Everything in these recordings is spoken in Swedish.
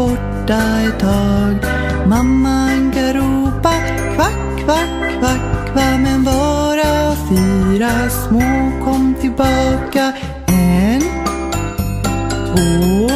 borta ett tag. Mamman kan ropa kvack, kvack, kvack, kvack. Men bara fyra små kom tillbaka. En, två,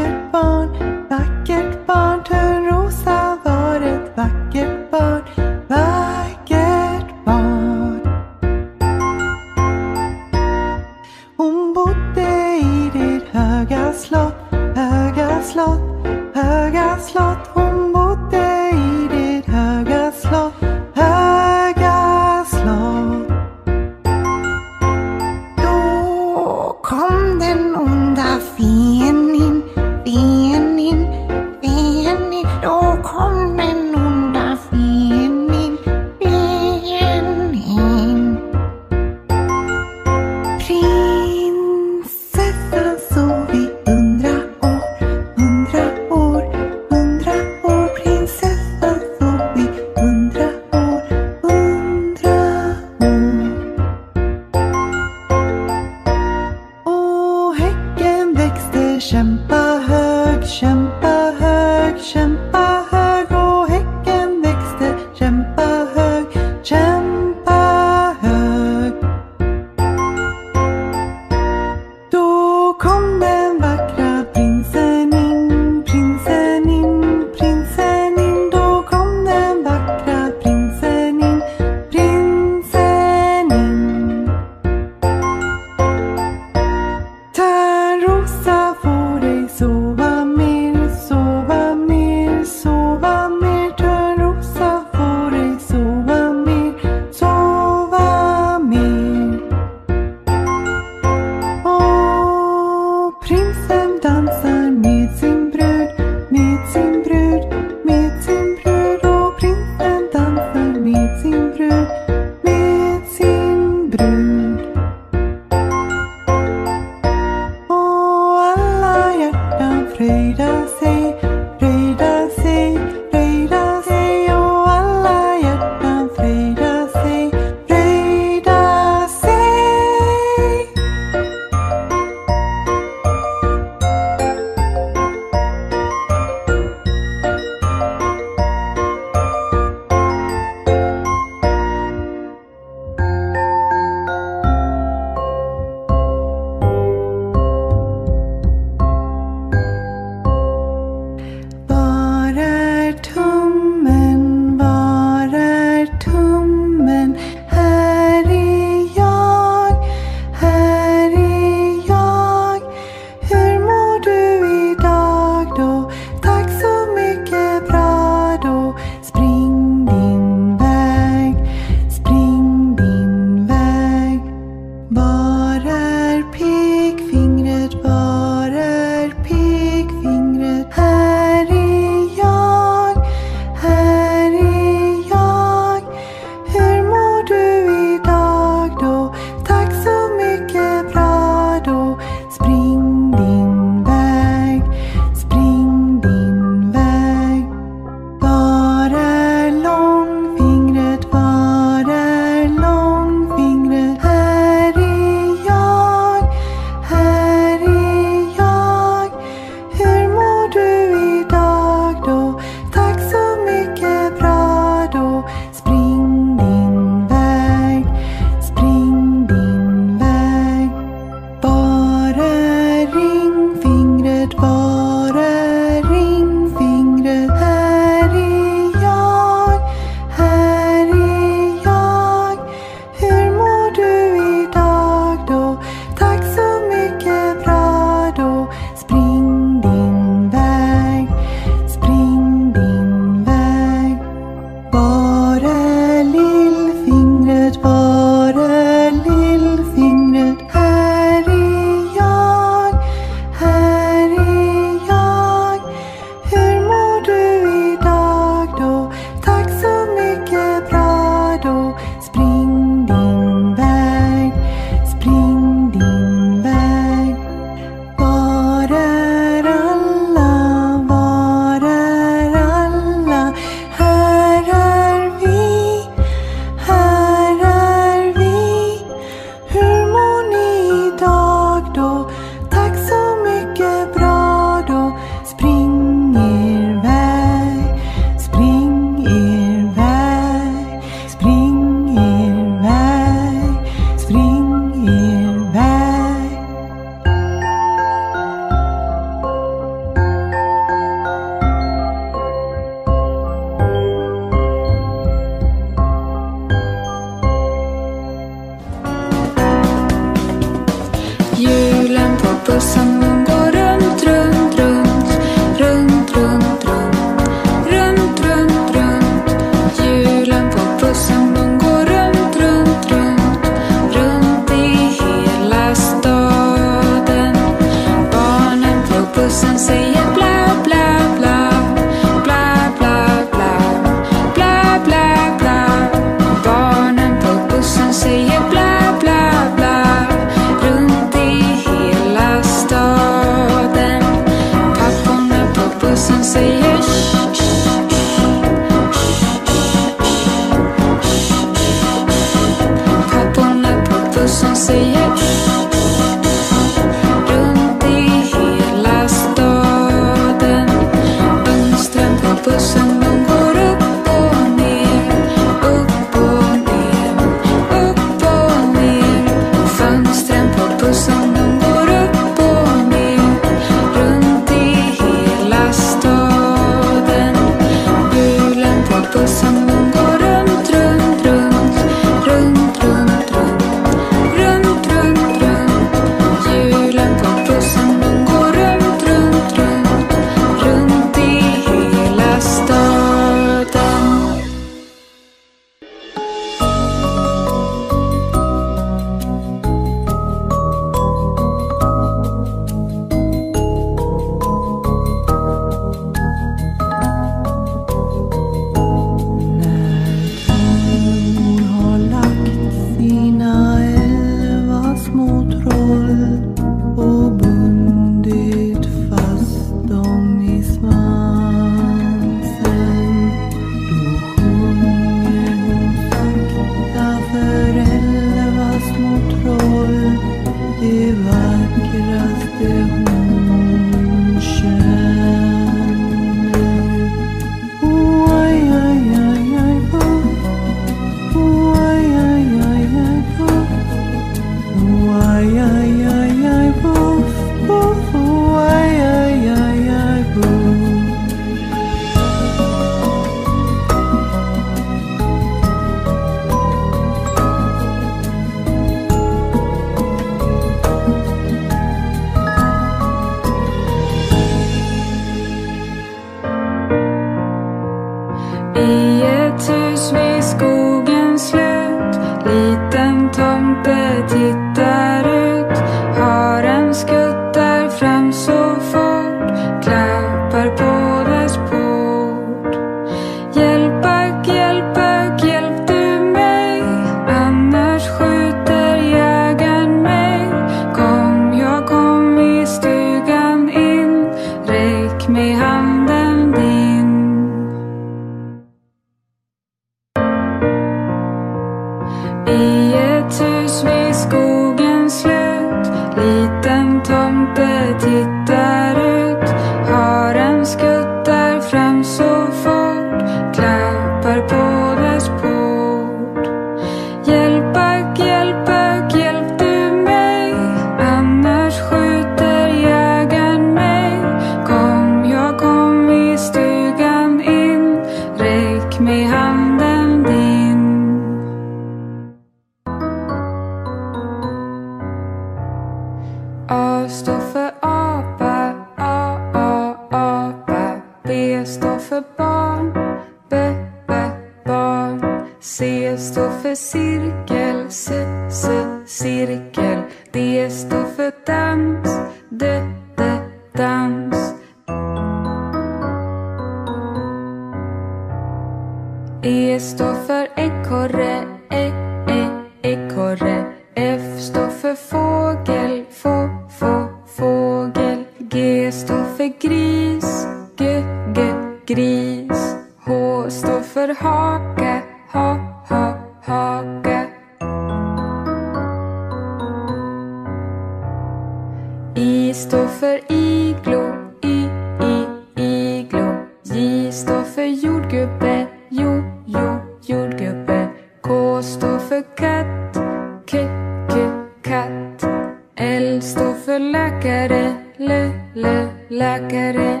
Ere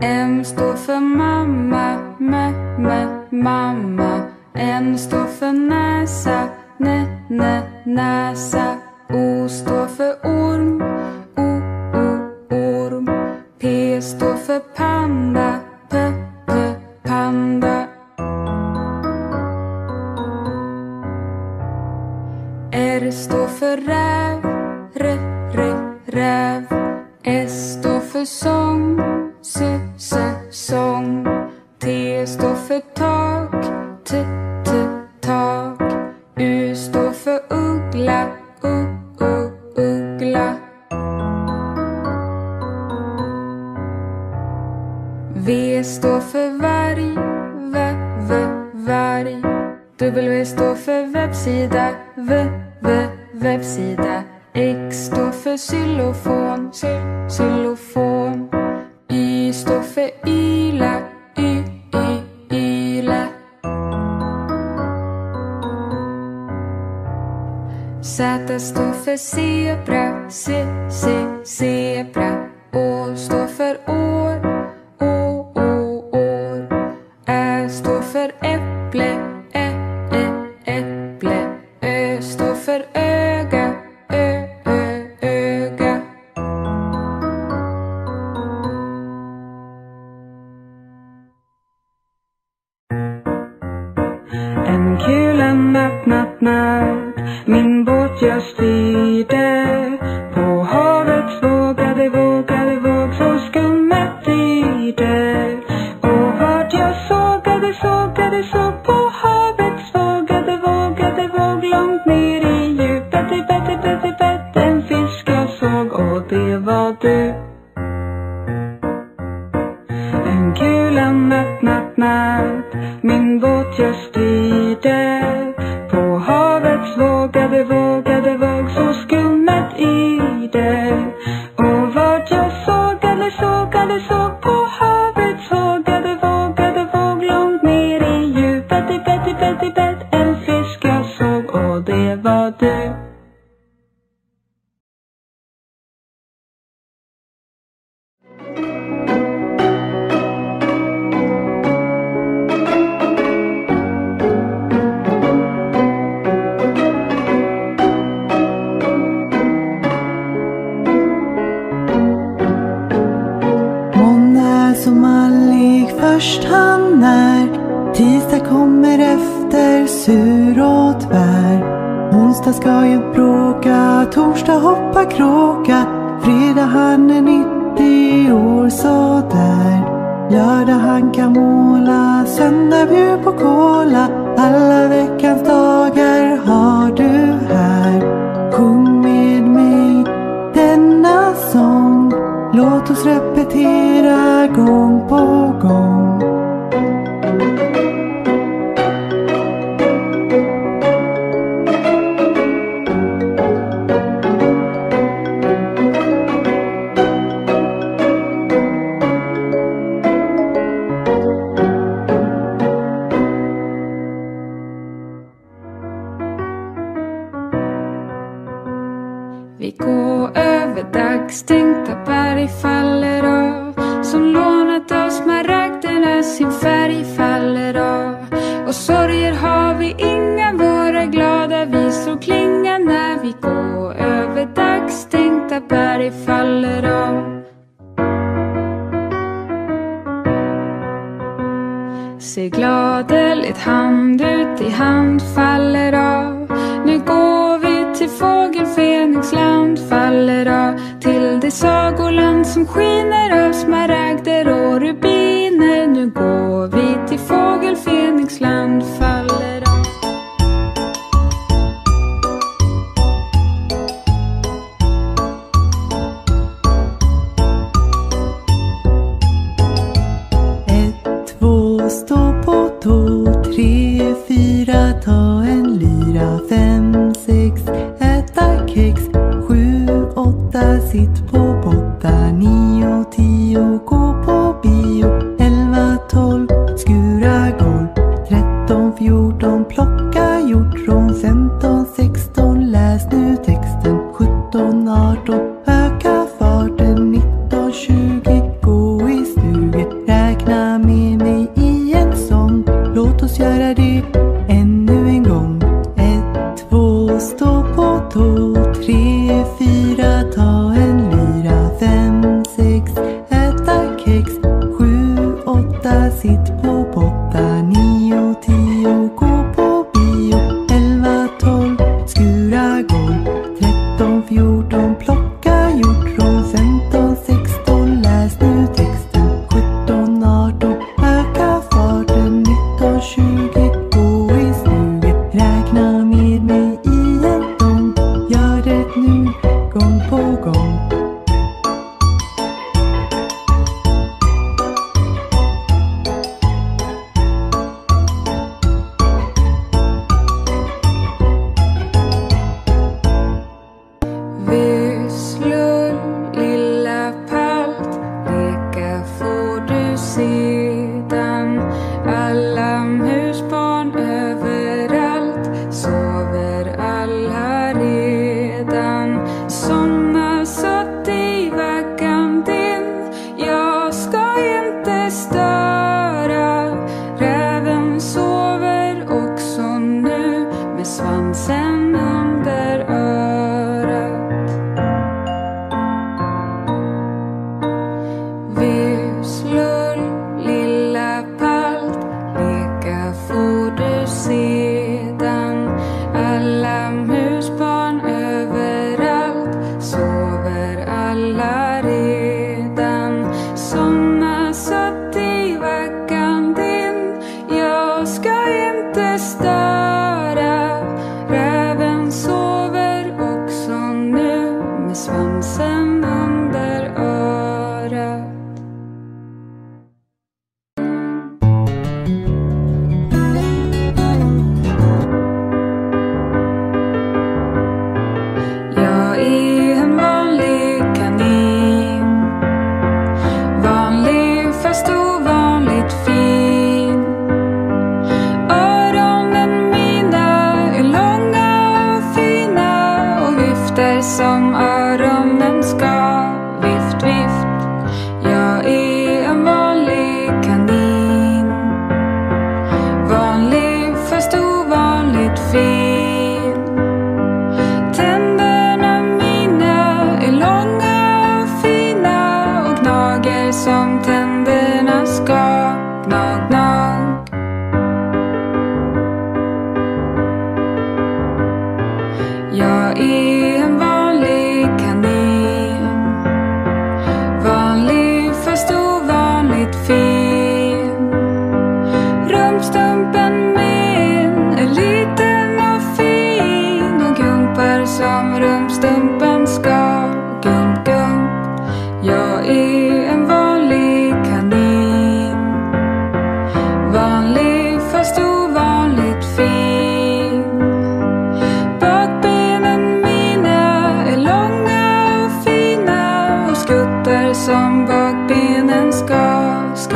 M står för mamma, mä, mä, mamma. N står för näsa, nä, nä, näsa. O står för orm, o, o, orm. P står för panda, p, p, panda. R står för räv R, R, Räv S står för sång, S, S, sång. T står för tak, t, t, tak. U står för uggla, u, u, uggla. V står för varg, v, v, varg. W står för webbsida, v, v, webbsida. X står för xylofon, xylofon. Y står för yla, y, y, yla. Z står för zebra, z, z, zebra. just Be birthday. Sönderbjud på kola alla veckans dagar. sorger har vi inga, våra glada visor klinga när vi går över dagstänkta berg faller om. Ser gladeligt hand ut i hand faller av. Nu går vi till fågelfenix land faller av. Till det sagoland som skiner av smaragder och rubiner. Nu går vi till Grekland faller av. Ett, två, stå på tå. Tre, fyra, ta en lyra. Fem, trädgård. 13, 14 plock som tänderna ska